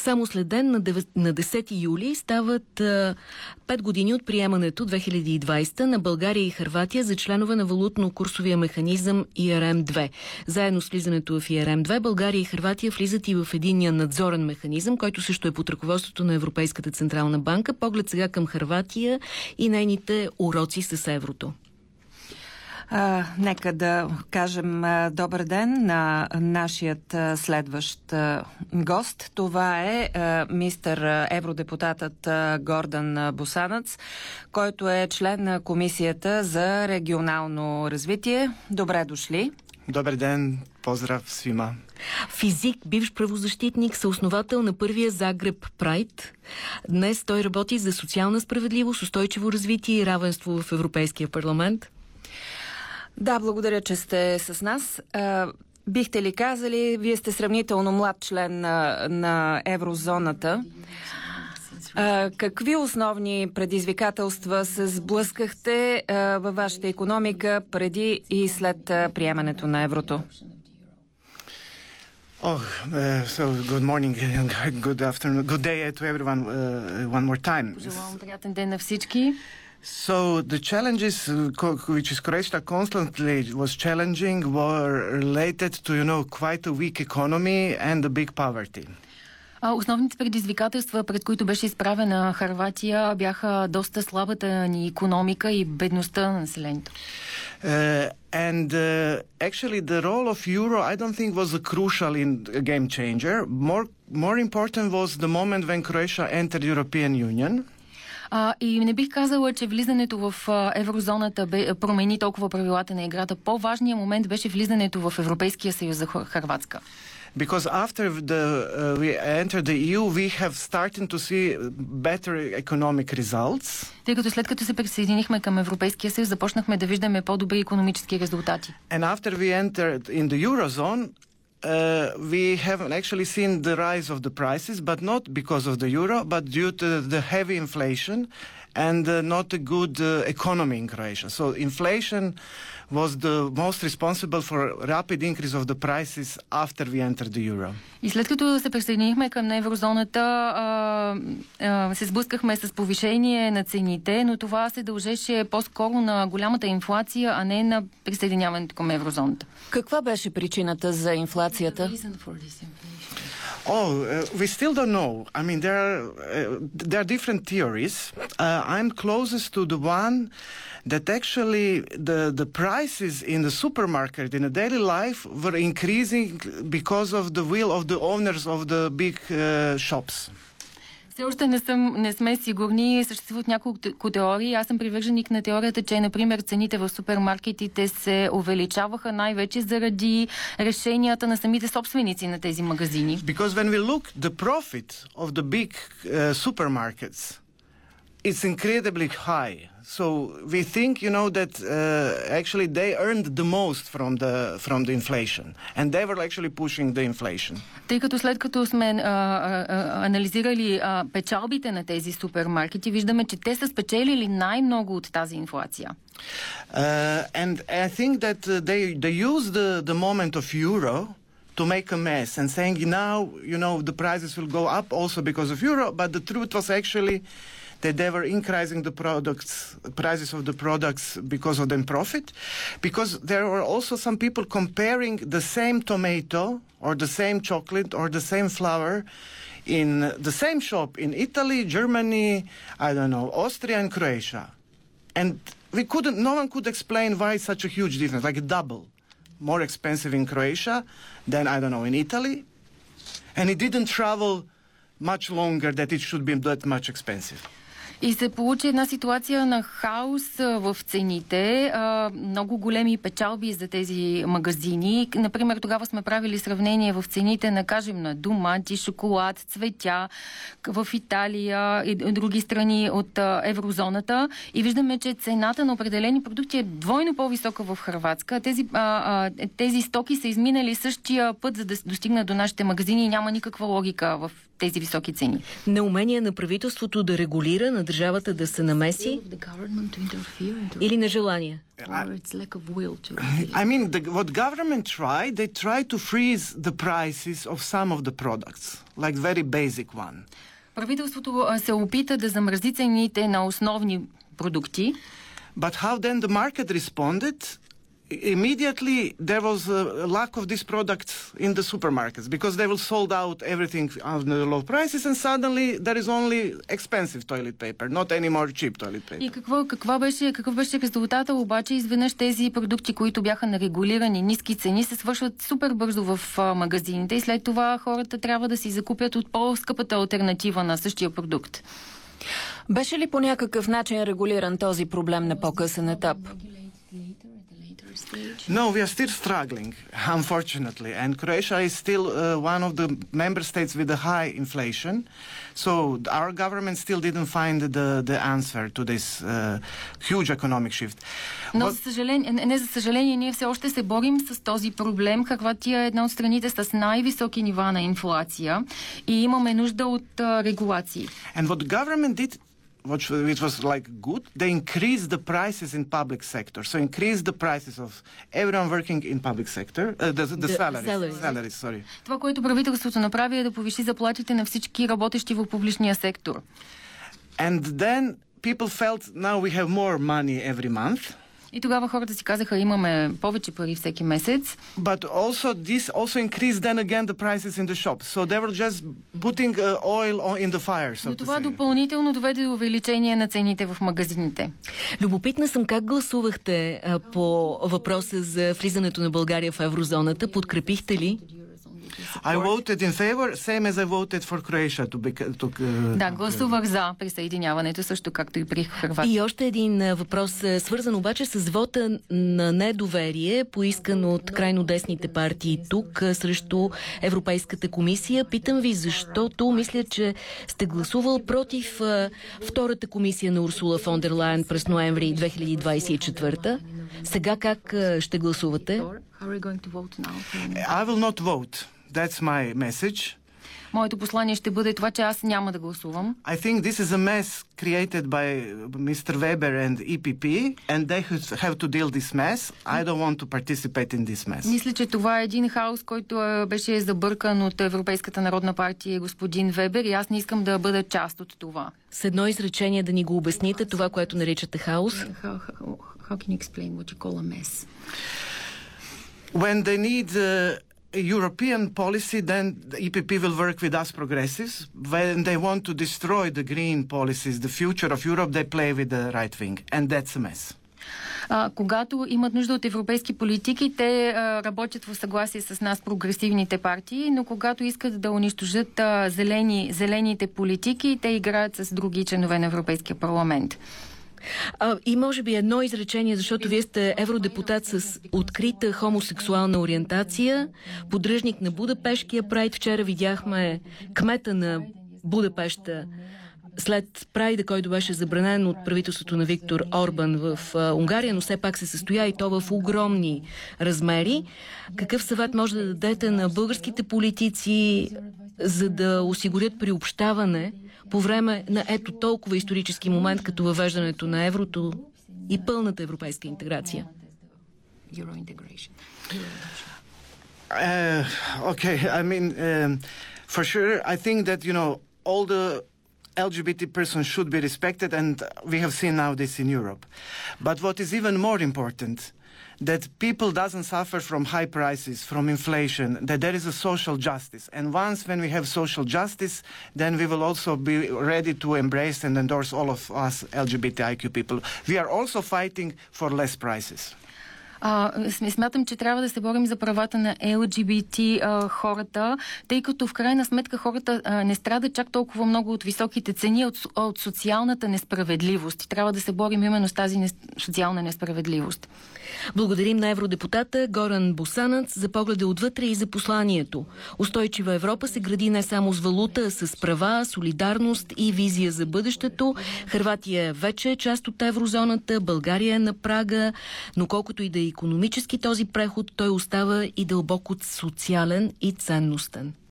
Само след ден на 10 юли стават 5 години от приемането 2020 на България и Харватия за членове на валутно-курсовия механизъм ИРМ-2. Заедно с влизането в ИРМ-2 България и Харватия влизат и в единния надзорен механизъм, който също е под ръководството на Европейската Централна банка. Поглед сега към Харватия и нейните уроци с еврото. А, нека да кажем а, добър ден на нашият а, следващ а, гост. Това е а, мистер а, евродепутатът а, Гордан Босанац, който е член на Комисията за регионално развитие. Добре дошли. Добър ден, поздрав свима. Физик, бивш правозащитник, съосновател на първия Загреб Прайд. Днес той работи за социална справедливост, устойчиво развитие и равенство в Европейския парламент. Да, благодаря, че сте с нас. Бихте ли казали, вие сте сравнително млад член на, на еврозоната. А, какви основни предизвикателства се сблъскахте а, във вашата економика преди и след а, приемането на еврото? Oh, uh, so good morning, good afternoon, good day to everyone uh, one more time. Желавам приятен ден на всички. So the challenges which is Croatia constantly was challenging were related to, you know, quite a weak economy and a big poverty. Основните предизвикателства, пред които беше изправена Харватия, бяха доста слабата ни економика и бедността на населението. Uh, and uh, actually the role of euro I don't think was a crucial in a game changer. More more important was the moment when Croatia entered European Union. А, и не бих казала, че влизането в еврозоната бе, промени толкова правилата на играта. По-важният момент беше влизането в Европейския съюз за Харватска. Because after the, uh, we entered the EU, we have started to see better economic results. Тъй като след като се присъединихме към Европейския съюз, започнахме да виждаме по-добри економически резултати. And after we entered in the Eurozone, uh, we haven't actually seen the rise of the prices, but not because of the euro, but due to the heavy inflation and uh, not a good uh, economy in Croatia. So inflation was the most responsible for rapid increase of the prices after we entered the euro. И след като се присъединихме към еврозоната, а, а, се сблъскахме с повишение на цените, но това се дължеше по-скоро на голямата инфлация, а не на присъединяването към еврозоната. Каква беше причината за инфлацията? Oh, uh, we still don't know. I mean, there are uh, there are different theories. Uh, I'm closest to the one that actually the the prices in the supermarket in the daily life were increasing because of the will of the owners of the big uh, shops. Все още не, съм, не сме сигурни. Съществуват няколко теории. Аз съм привърженик на теорията, че, например, цените в супермаркетите се увеличаваха най-вече заради решенията на самите собственици на тези магазини. Because when we look the profit of the big uh, supermarkets, it's incredibly high. So we think, you know, that uh, actually they earned the most from the from the inflation, and they were actually pushing the inflation. Тъй като след като сме а, а, анализирали а, печалбите на тези супермаркети, виждаме, че те са спечелили най-много от тази инфлация. Uh, and I think that uh, they they use the the moment of euro to make a mess and saying now you know the prices will go up also because of euro, but the truth was actually that they were increasing the products prices of the products because of them profit because there were also some people comparing the same tomato or the same chocolate or the same flour in the same shop in Italy, Germany, I don't know, Austria and Croatia. And we couldn't, no one could explain why such a huge difference, like double. More expensive in Croatia than, I don't know, in Italy. And it didn't travel much longer that it should be that much expensive. И се получи една ситуация на хаос в цените, много големи печалби за тези магазини. Например, тогава сме правили сравнение в цените на, кажем, на домати, шоколад, цветя в Италия и други страни от еврозоната и виждаме, че цената на определени продукти е двойно по-висока в Хрватска. Тези, тези стоки са изминали същия път, за да достигнат до нашите магазини и няма никаква логика в тези високи цени. Неумение на правителството да регулира, на държавата да се намеси или нежелание? I mean, the, what government tried, they tried to freeze the prices of some of the products, like very basic one. Правителството се опита да замрази цените на основни продукти. But how then the market responded? Immediately there was a lack of these products in the supermarkets because they will sold out everything the low prices and suddenly there is only expensive toilet paper, not anymore cheap toilet paper. И какво, какво беше, какъв беше резултата обаче? Изведнъж тези продукти, които бяха на регулирани ниски цени, се свършват супер бързо в магазините и след това хората трябва да си закупят от по-скъпата альтернатива на същия продукт. Беше ли по някакъв начин регулиран този проблем на по-късен етап? No, we are still struggling, unfortunately. And Croatia is still uh, one of the member states with a high inflation. So our government still didn't find the, the answer to this uh, huge economic shift. Но, But... за съжаление, не, не за съжаление, ние все още се борим с този проблем. Хърватия е една от страните с най-високи нива на инфлация и имаме нужда от uh, регулации. And what the government did which, which was like good, they increased the prices in public sector. So increased the prices of everyone working in public sector, uh, the, the, the salaries, salaries. salaries sorry. Това, което правителството направи е да повиши заплатите на всички работещи в публичния сектор. And then people felt now we have more money every month. И тогава хората си казаха, имаме повече пари всеки месец. But also this also increased then again the prices in the shop. So they were just putting uh, oil in the fire, so Но това допълнително доведе до увеличение на цените в магазините. Любопитна съм как гласувахте а, по въпроса за влизането на България в еврозоната. Подкрепихте ли? I voted in favor, same as I voted for Croatia to be, to, uh, да, гласувах за присъединяването, също както и при Хрватия. И още един въпрос, свързан обаче с вота на недоверие, поискан от крайно десните партии тук срещу Европейската комисия. Питам ви, защото мисля, че сте гласувал против втората комисия на Урсула фон дер Лайен през ноември 2024. Сега как ще гласувате? I will not vote. That's my message. Моето послание ще бъде това, че аз няма да гласувам. I think this is a mess created by Mr. Weber and EPP and they have to deal this mess. I don't want to participate in this mess. Мисля, че това е един хаос, който беше забъркан от Европейската народна партия и господин Вебер и аз не искам да бъда част от това. С едно изречение да ни го обясните това, което наричате хаос. How, how, how can you explain what you call a mess? When they need uh, European policy, then the EPP will work with us progressives. When they want to destroy the green policies, the future of Europe, they play with the right wing. And that's a mess. А, когато имат нужда от европейски политики, те а, работят в съгласие с нас, прогресивните партии, но когато искат да унищожат а, зелени, зелените политики, те играят с други членове на Европейския парламент. А, и може би едно изречение, защото вие сте евродепутат с открита хомосексуална ориентация, поддръжник на Будапешкия прайд. Вчера видяхме кмета на Будапешта след прайда, който беше забранен от правителството на Виктор Орбан в Унгария, но все пак се състоя и то в огромни размери. Какъв съвет може да дадете на българските политици, за да осигурят приобщаване по време на ето толкова исторически момент, като въвеждането на еврото и пълната европейска интеграция? Uh, okay, I mean, um, for sure, I think that, you know, all the LGBT persons should be respected, and we have seen now this in Europe. But what is even more important that people doesn't suffer from high prices, from inflation, that there is a social justice. And once when we have social justice, then we will also be ready to embrace and endorse all of us LGBTIQ people. We are also fighting for less prices. А, смятам, че трябва да се борим за правата на LGBT а, хората, тъй като в крайна сметка хората а, не страдат чак толкова много от високите цени, от, от социалната несправедливост. И трябва да се борим именно с тази не, социална несправедливост. Благодарим на евродепутата Горан Босанац за погледа отвътре и за посланието. Устойчива Европа се гради не само с валута, а с права, солидарност и визия за бъдещето. Хрватия вече е част от еврозоната, България е на прага, но колкото и да е економически този преход, той остава и дълбоко социален и ценностен.